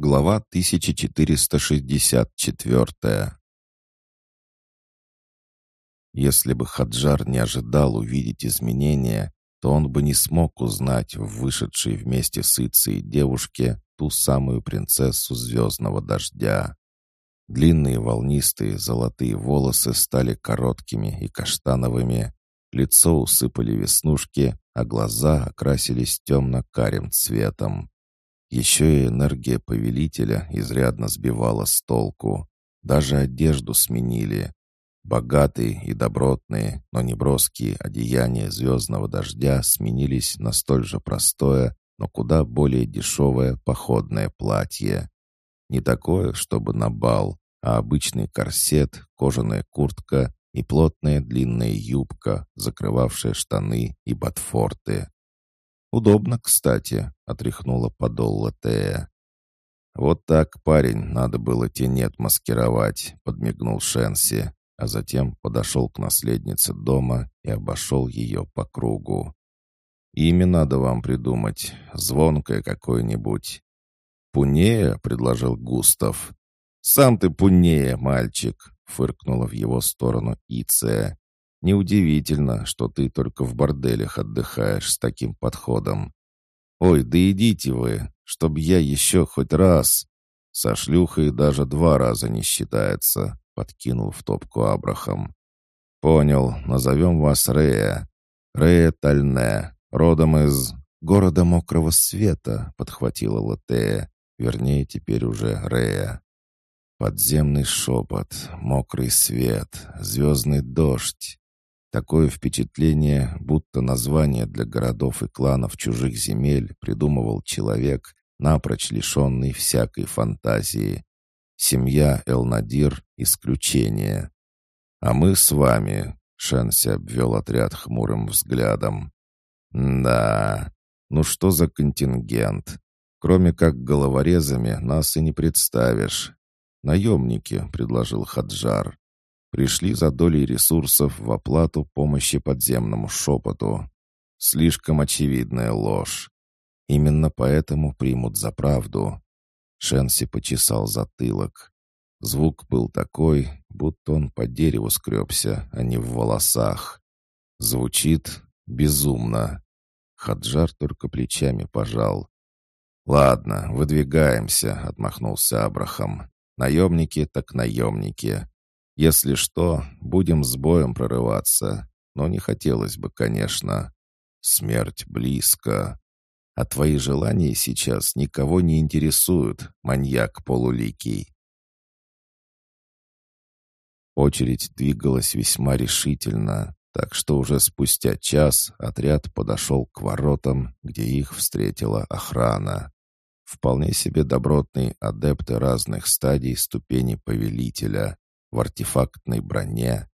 Глава 1464 Если бы Хаджар не ожидал увидеть изменения, то он бы не смог узнать в вышедшей вместе с Ицей девушке ту самую принцессу звездного дождя. Длинные волнистые золотые волосы стали короткими и каштановыми, лицо усыпали веснушки, а глаза окрасились темно-карим цветом. Еще и энергия повелителя изрядно сбивала с толку. Даже одежду сменили. Богатые и добротные, но неброские одеяния звездного дождя сменились на столь же простое, но куда более дешевое походное платье. Не такое, чтобы на бал, а обычный корсет, кожаная куртка и плотная длинная юбка, закрывавшая штаны и ботфорты. «Удобно, кстати», — отряхнула подол Латея. «Вот так, парень, надо было тенет маскировать», — подмигнул Шенси, а затем подошел к наследнице дома и обошел ее по кругу. «Имя надо вам придумать, звонкое какое-нибудь». «Пунея?» — предложил Густав. «Сам ты Пунея, мальчик», — фыркнула в его сторону Иция. Неудивительно, что ты только в борделях отдыхаешь с таким подходом. Ой, да идите вы, чтоб я еще хоть раз. Со шлюхой даже два раза не считается, подкинул в топку Абрахам. Понял, назовем вас Рея. Рея Тальне, родом из города Мокрого Света, подхватила Латея, вернее, теперь уже Рея. Подземный шепот, мокрый свет, звездный дождь. Такое впечатление, будто название для городов и кланов чужих земель придумывал человек, напрочь лишенный всякой фантазии. Семья Элнадир — исключение. А мы с вами, — Шенси обвел отряд хмурым взглядом. Да, ну что за контингент? Кроме как головорезами нас и не представишь. «Наемники», — предложил Хаджар пришли за долей ресурсов в оплату помощи подземному шепоту. Слишком очевидная ложь. Именно поэтому примут за правду. Шенси почесал затылок. Звук был такой, будто он по дереву скребся, а не в волосах. Звучит безумно. Хаджар только плечами пожал. «Ладно, выдвигаемся», — отмахнулся Абрахам. «Наемники так наемники. Если что, будем с боем прорываться. Но не хотелось бы, конечно. Смерть близко. А твои желания сейчас никого не интересуют, маньяк полуликий. Очередь двигалась весьма решительно, так что уже спустя час отряд подошел к воротам, где их встретила охрана. Вполне себе добротные адепты разных стадий ступени повелителя, в артефактной броне.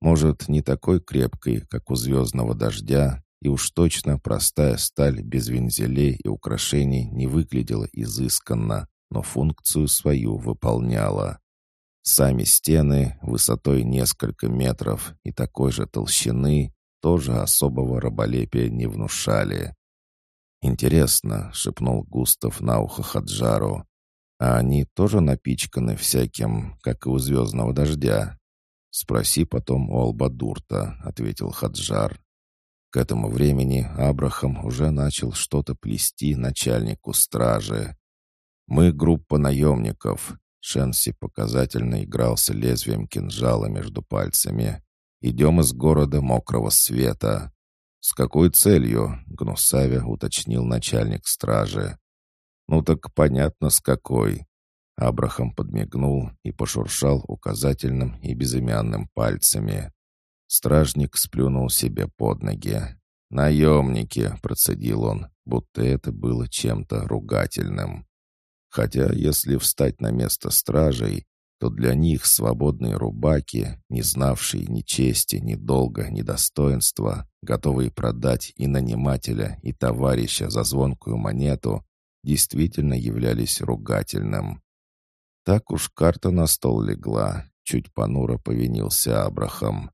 Может, не такой крепкой, как у звездного дождя, и уж точно простая сталь без вензелей и украшений не выглядела изысканно, но функцию свою выполняла. Сами стены, высотой несколько метров и такой же толщины, тоже особого раболепия не внушали. «Интересно», — шепнул Густав на ухо Хаджару, а они тоже напичканы всяким, как и у звездного дождя. Спроси потом у Албадурта, ответил Хаджар. К этому времени Абрахам уже начал что-то плести начальнику стражи. «Мы группа наемников», — Шенси показательно игрался лезвием кинжала между пальцами. «Идем из города Мокрого Света». «С какой целью?» — Гнусавя уточнил начальник стражи. «Ну так понятно, с какой». Абрахам подмигнул и пошуршал указательным и безымянным пальцами. Стражник сплюнул себе под ноги. «Наемники», — процедил он, будто это было чем-то ругательным. Хотя, если встать на место стражей, то для них свободные рубаки, не знавшие ни чести, ни долга, ни достоинства, готовые продать и нанимателя, и товарища за звонкую монету, действительно являлись ругательным. Так уж карта на стол легла, чуть понуро повинился Абрахам.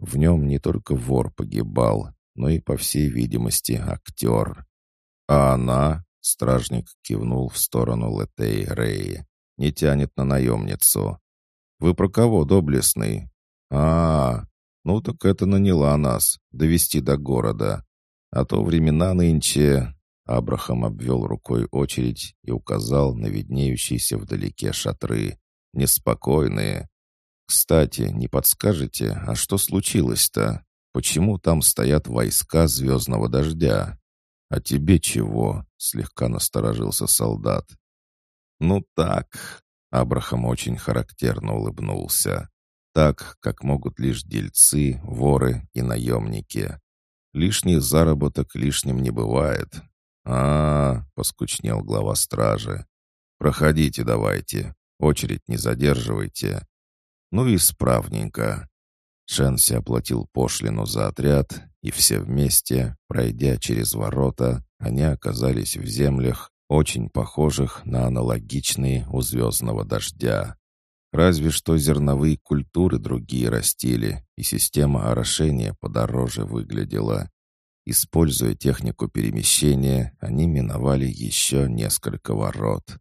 В нем не только вор погибал, но и, по всей видимости, актер. А она, Стражник кивнул в сторону Летей Реи. «Не тянет на наемницу». «Вы про кого, доблестный?» а, -а, -а ну так это наняла нас, довести до города. А то времена нынче...» Абрахам обвел рукой очередь и указал на виднеющиеся вдалеке шатры. «Неспокойные. Кстати, не подскажете, а что случилось-то? Почему там стоят войска звездного дождя?» «А тебе чего?» — слегка насторожился солдат. «Ну так», — Абрахам очень характерно улыбнулся. «Так, как могут лишь дельцы, воры и наемники. Лишний заработок лишним не бывает». А, поскучнел глава стражи. «Проходите давайте, очередь не задерживайте». «Ну и справненько». Шенси оплатил пошлину за отряд, и все вместе, пройдя через ворота, они оказались в землях, очень похожих на аналогичные у звездного дождя. Разве что зерновые культуры другие растили, и система орошения подороже выглядела. Используя технику перемещения, они миновали еще несколько ворот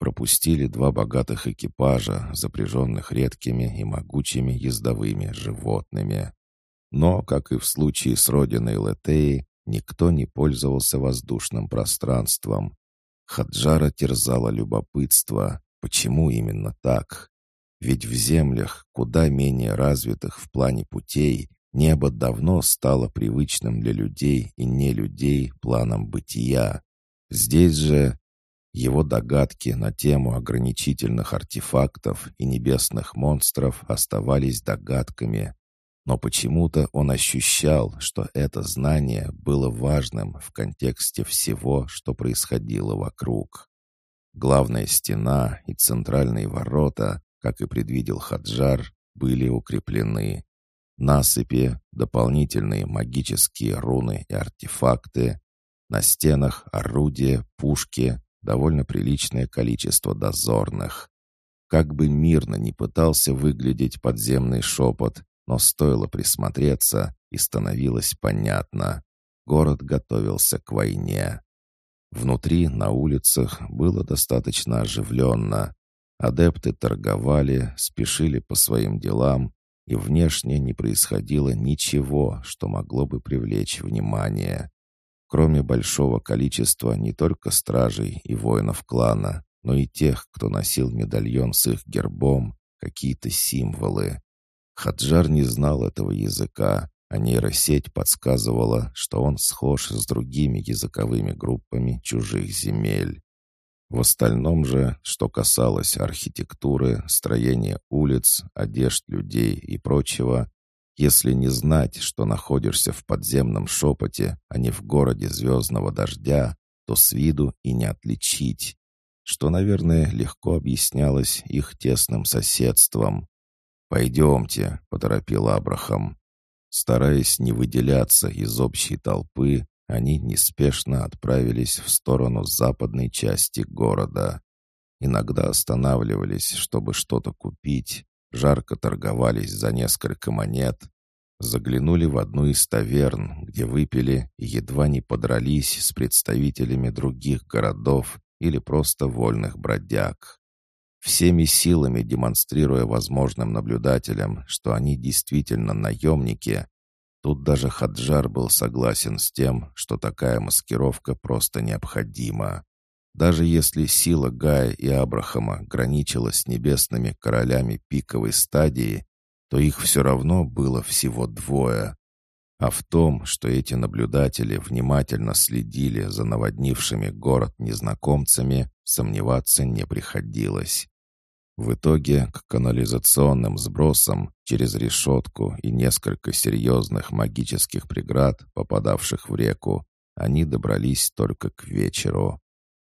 пропустили два богатых экипажа, запряженных редкими и могучими ездовыми животными. Но, как и в случае с родиной Летеи, никто не пользовался воздушным пространством. Хаджара терзало любопытство, почему именно так? Ведь в землях, куда менее развитых в плане путей, небо давно стало привычным для людей и не людей планом бытия. Здесь же его догадки на тему ограничительных артефактов и небесных монстров оставались догадками, но почему-то он ощущал, что это знание было важным в контексте всего, что происходило вокруг. Главная стена и центральные ворота, как и предвидел Хаджар, были укреплены. Насыпи, дополнительные магические руны и артефакты, на стенах орудия, пушки, довольно приличное количество дозорных. Как бы мирно не пытался выглядеть подземный шепот, но стоило присмотреться, и становилось понятно. Город готовился к войне. Внутри, на улицах, было достаточно оживленно. Адепты торговали, спешили по своим делам, и внешне не происходило ничего, что могло бы привлечь внимание. Кроме большого количества не только стражей и воинов клана, но и тех, кто носил медальон с их гербом, какие-то символы. Хаджар не знал этого языка, а нейросеть подсказывала, что он схож с другими языковыми группами чужих земель. В остальном же, что касалось архитектуры, строения улиц, одежд людей и прочего, если не знать, что находишься в подземном шепоте, а не в городе звездного дождя, то с виду и не отличить, что, наверное, легко объяснялось их тесным соседством. «Пойдемте», — поторопил Абрахам. Стараясь не выделяться из общей толпы, они неспешно отправились в сторону западной части города. Иногда останавливались, чтобы что-то купить, жарко торговались за несколько монет, заглянули в одну из таверн, где выпили и едва не подрались с представителями других городов или просто вольных бродяг. Всеми силами демонстрируя возможным наблюдателям, что они действительно наемники, тут даже Хаджар был согласен с тем, что такая маскировка просто необходима. Даже если сила Гая и Абрахама граничила с небесными королями пиковой стадии, то их все равно было всего двое. А в том, что эти наблюдатели внимательно следили за наводнившими город незнакомцами, сомневаться не приходилось. В итоге к канализационным сбросам через решетку и несколько серьезных магических преград, попадавших в реку, они добрались только к вечеру.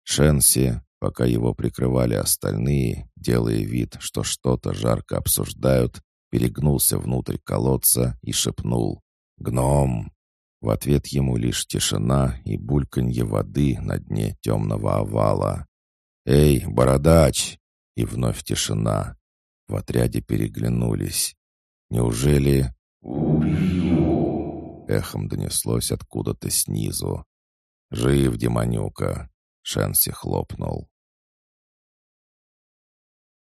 Шенси, пока его прикрывали остальные, делая вид, что что-то жарко обсуждают, перегнулся внутрь колодца и шепнул «Гном!». В ответ ему лишь тишина и бульканье воды на дне темного овала. «Эй, бородач!» И вновь тишина. В отряде переглянулись. «Неужели...» «Убью!» Эхом донеслось откуда-то снизу. «Жив, Демонюка! Шенси хлопнул.